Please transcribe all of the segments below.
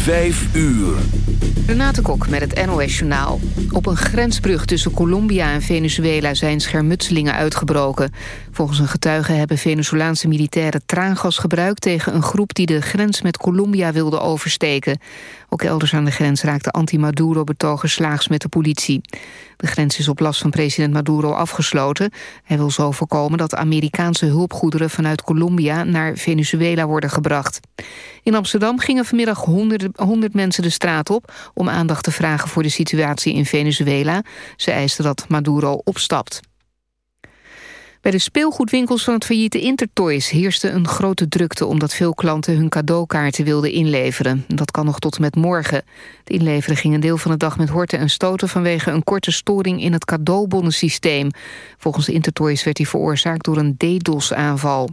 5 uur. Renate Kok met het NOS Journaal. Op een grensbrug tussen Colombia en Venezuela zijn schermutselingen uitgebroken. Volgens een getuige hebben Venezolaanse militairen traangas gebruikt... tegen een groep die de grens met Colombia wilde oversteken. Ook elders aan de grens raakten anti-Maduro-betogers slaags met de politie. De grens is op last van president Maduro afgesloten. Hij wil zo voorkomen dat Amerikaanse hulpgoederen vanuit Colombia naar Venezuela worden gebracht. In Amsterdam gingen vanmiddag 100, 100 mensen de straat op om aandacht te vragen voor de situatie in Venezuela. Ze eisten dat Maduro opstapt. Bij de speelgoedwinkels van het failliete Intertoys heerste een grote drukte... omdat veel klanten hun cadeaukaarten wilden inleveren. Dat kan nog tot met morgen. Het inleveren ging een deel van de dag met horten en stoten... vanwege een korte storing in het cadeaubonnensysteem. Volgens Intertoys werd die veroorzaakt door een DDoS-aanval.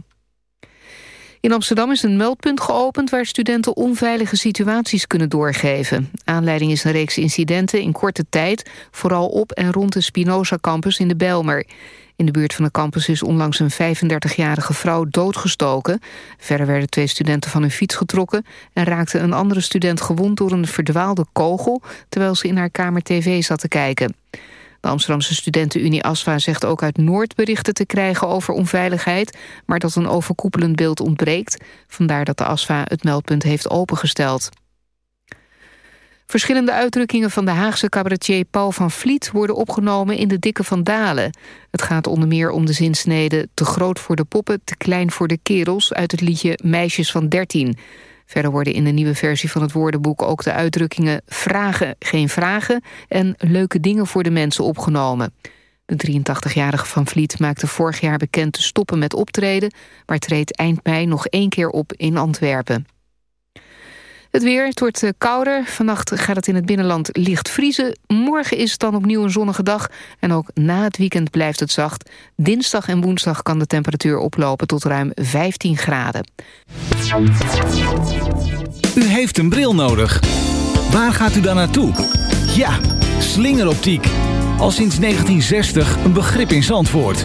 In Amsterdam is een meldpunt geopend waar studenten onveilige situaties kunnen doorgeven. Aanleiding is een reeks incidenten in korte tijd, vooral op en rond de Spinoza campus in de Bijlmer. In de buurt van de campus is onlangs een 35-jarige vrouw doodgestoken. Verder werden twee studenten van hun fiets getrokken... en raakte een andere student gewond door een verdwaalde kogel... terwijl ze in haar kamer tv zat te kijken. De Amsterdamse studentenunie ASFA zegt ook uit Noord berichten te krijgen over onveiligheid, maar dat een overkoepelend beeld ontbreekt. Vandaar dat de ASFA het meldpunt heeft opengesteld. Verschillende uitdrukkingen van de Haagse cabaretier Paul van Vliet... worden opgenomen in de Dikke van Dalen. Het gaat onder meer om de zinsnede... te groot voor de poppen, te klein voor de kerels... uit het liedje Meisjes van 13. Verder worden in de nieuwe versie van het woordenboek... ook de uitdrukkingen vragen, geen vragen... en leuke dingen voor de mensen opgenomen. De 83-jarige Van Vliet maakte vorig jaar bekend te stoppen met optreden... maar treedt eind mei nog één keer op in Antwerpen. Het weer, wordt eh, kouder. Vannacht gaat het in het binnenland licht vriezen. Morgen is het dan opnieuw een zonnige dag. En ook na het weekend blijft het zacht. Dinsdag en woensdag kan de temperatuur oplopen tot ruim 15 graden. U heeft een bril nodig. Waar gaat u dan naartoe? Ja, slingeroptiek. Al sinds 1960 een begrip in Zandvoort.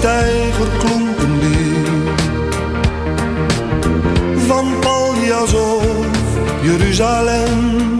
Op elke steiger klonk een lied. Van Paljas of Jeruzalem.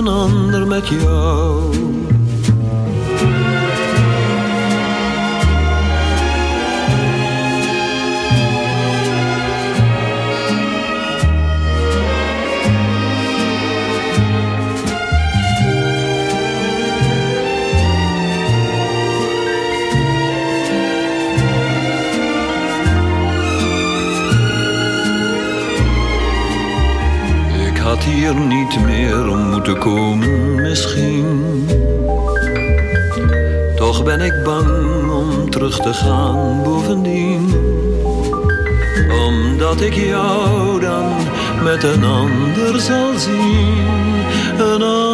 inandırmak yok. had hier niet meer om moeten komen misschien. Toch ben ik bang om terug te gaan bovendien. Omdat ik jou dan met een ander zal zien. Een ander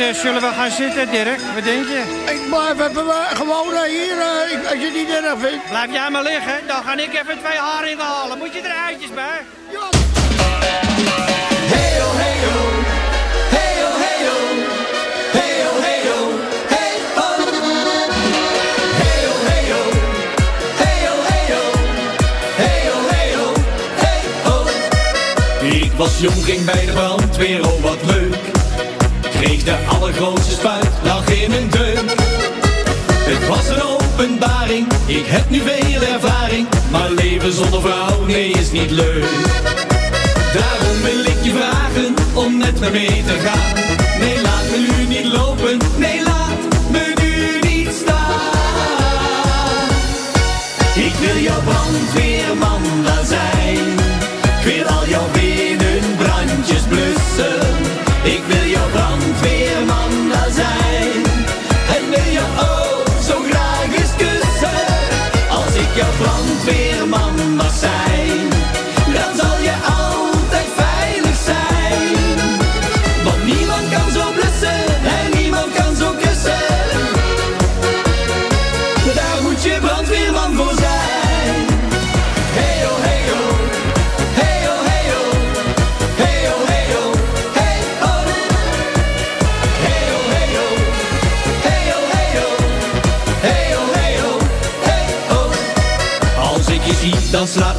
eh, zullen we gaan zitten, Dirk? Wat denk je? Ik blijf even eh, gewoon eh, hier, ik- als je het niet erg vindt. Blijf jij maar liggen, dan ga ik even twee haringen halen. Moet je er eitjes bij? Heyo, heyo. Heyo, heyo. Heyo, heyo. Hey. Heyo, heyo. Heyo, heyo. Heyo, heyo. Hey, ho. Ik was jong, ging bij de brandweer, oh wat leuk. De allergrootste spuit, lag in een deuk. Het was een openbaring, ik heb nu veel ervaring. Maar leven zonder vrouw, nee, is niet leuk. Daarom wil ik je vragen om met me mee te gaan. Nee, laat me nu niet lopen, nee,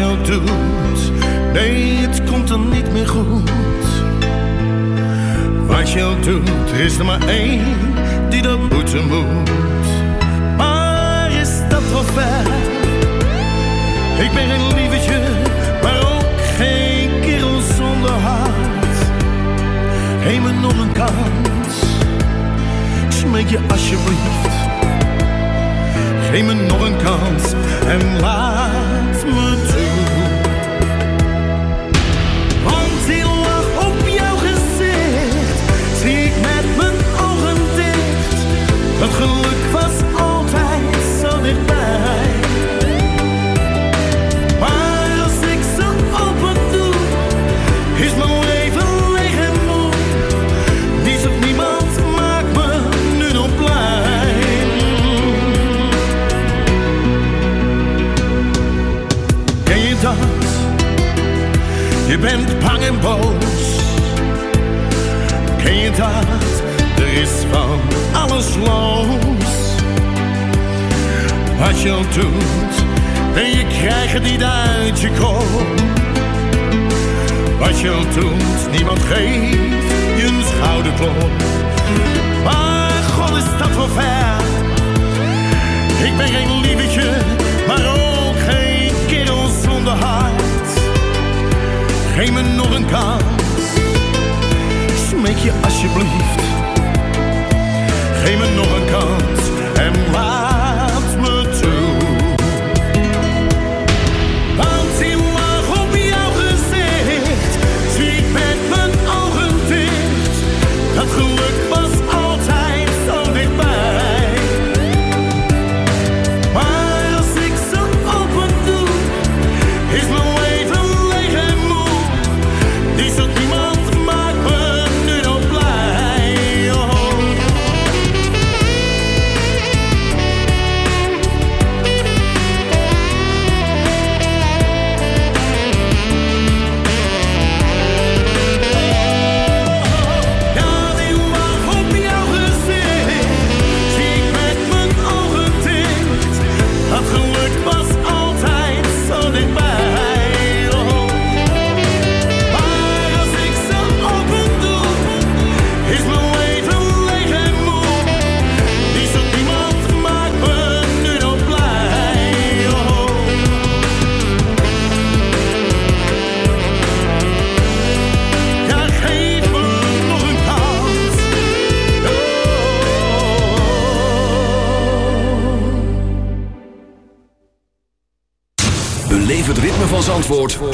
Doet, nee, het komt dan niet meer goed. Wat je doet, er is er maar één die dat moeten moet. Maar is dat wel ver? Ik ben geen lievertje, maar ook geen kerel zonder hart. Geef me nog een kans, ik smeek je alsjeblieft. Geef me nog een kans en laat bent bang en boos. Ken je dat? Er is van alles los. Wat je doet, en je krijgt het niet uit je kop. Wat je ook doet, niemand geeft je een schouderklop. Maar god is dat wel ver. Ik ben geen lievertje, maar ook geen kerel zonder hart. Geef me nog een kans, smeek je alsjeblieft. Geef me nog een kans en laat me toe. Want die lach op jouw gezicht zie ik met mijn ogen dicht. Dat geluk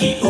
y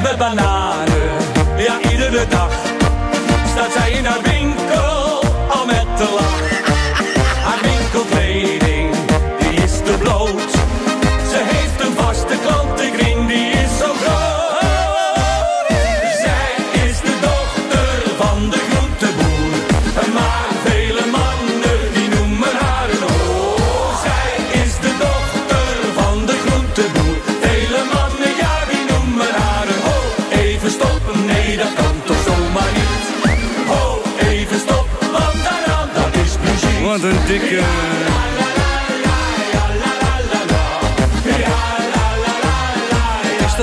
Met bananen, ja iedere dag. Staat zij in haar winkel, al met te lachen. ik... Uh... Is?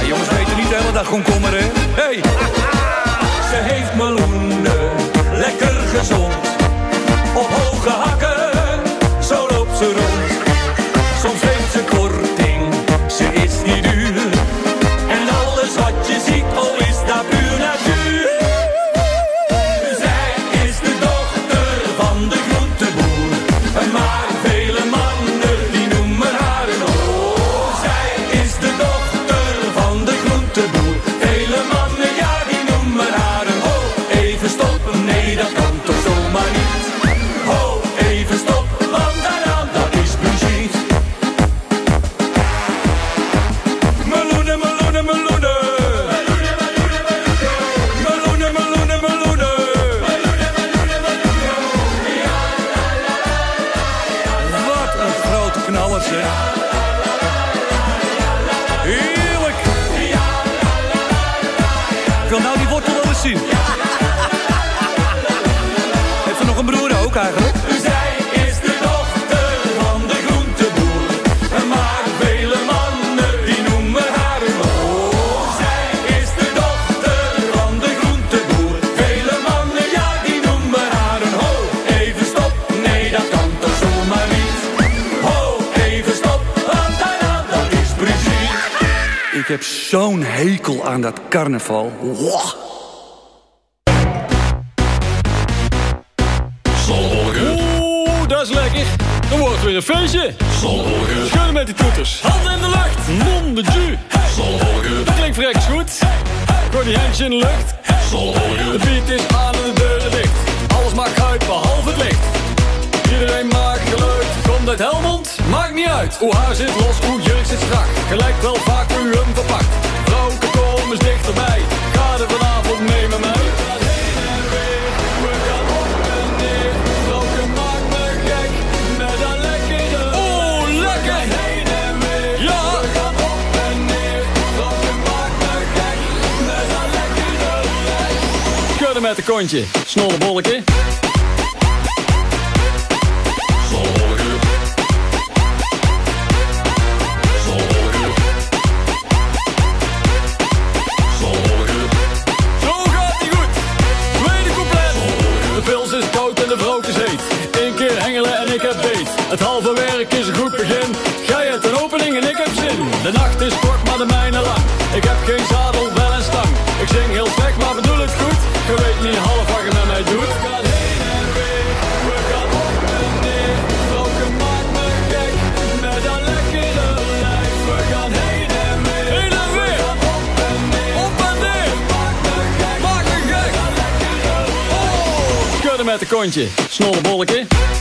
Ja, jongens weten niet komkommer, hè? Hey! Ze heeft meloenen, lekker gezond, op hoge hakken. wil nou die wortel wel eens zien. Heeft er nog een broer ook eigenlijk? Ik heb zo'n hekel aan dat carnaval. Wow. Oeh, dat is lekker. Dan wordt weer een feestje. Zonwolken. Schudden met die toeters. Handen in de lucht. Non de ju. Dat klinkt rechts goed. Gooi die handje in de lucht. Zonwolken. De beat is aan Oeh haar zit los, hoe jierk zit strak, gelijk wel vaak u een verpakt. Vrouwen komen dichterbij, kader vanavond neem me mee. Oh lekker heen en weer, we gaan op en neer, datje maakt me gek, met een lekker de. Oh lekker. heen en weer, we gaan op en neer, datje maakt me gek, met een lekker de. Komen met de kontje, snelle bolletje. kontje, snolle bolken.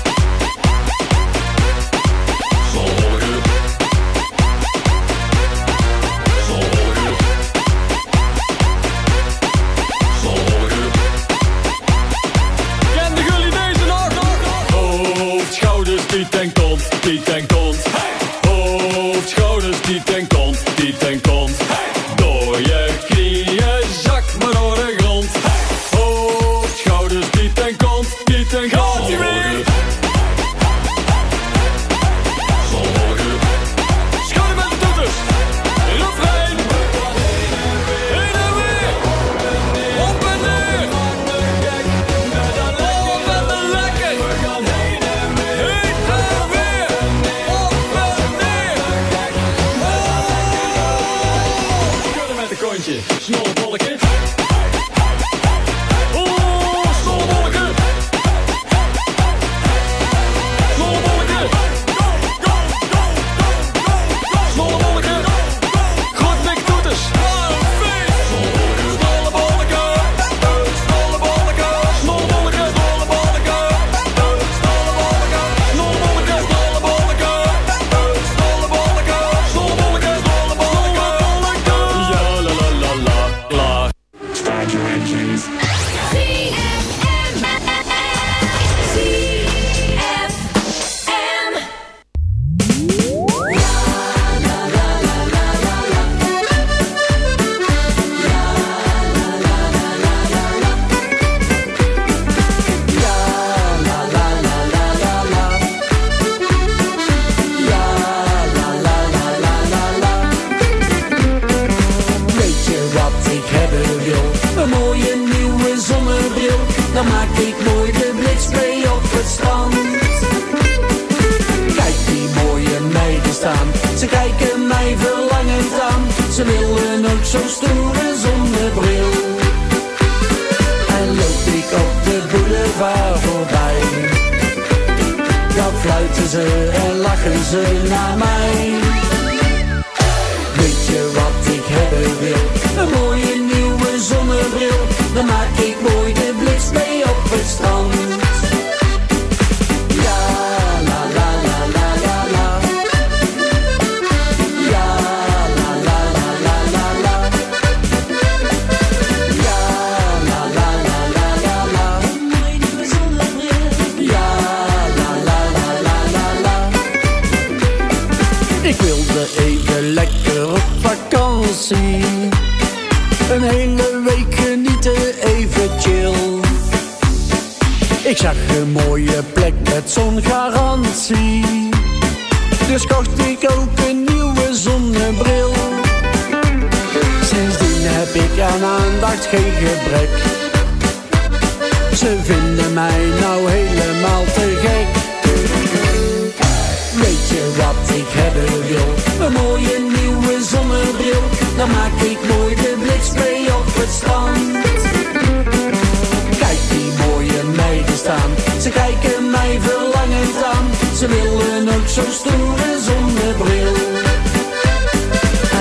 ze willen ook zo'n stoere zonnebril.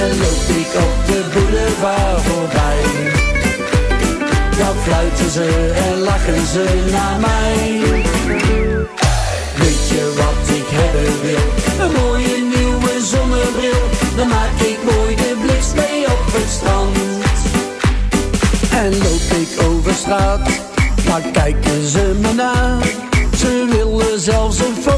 En loop ik op de boulevard voorbij, dan fluiten ze en lachen ze naar mij. Weet je wat ik hebben wil? Een mooie nieuwe zonnebril, dan maak ik mooi de bliks mee op het strand. En loop ik over straat, maar kijken ze me na. Ze willen zelfs een foto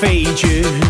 飞绝。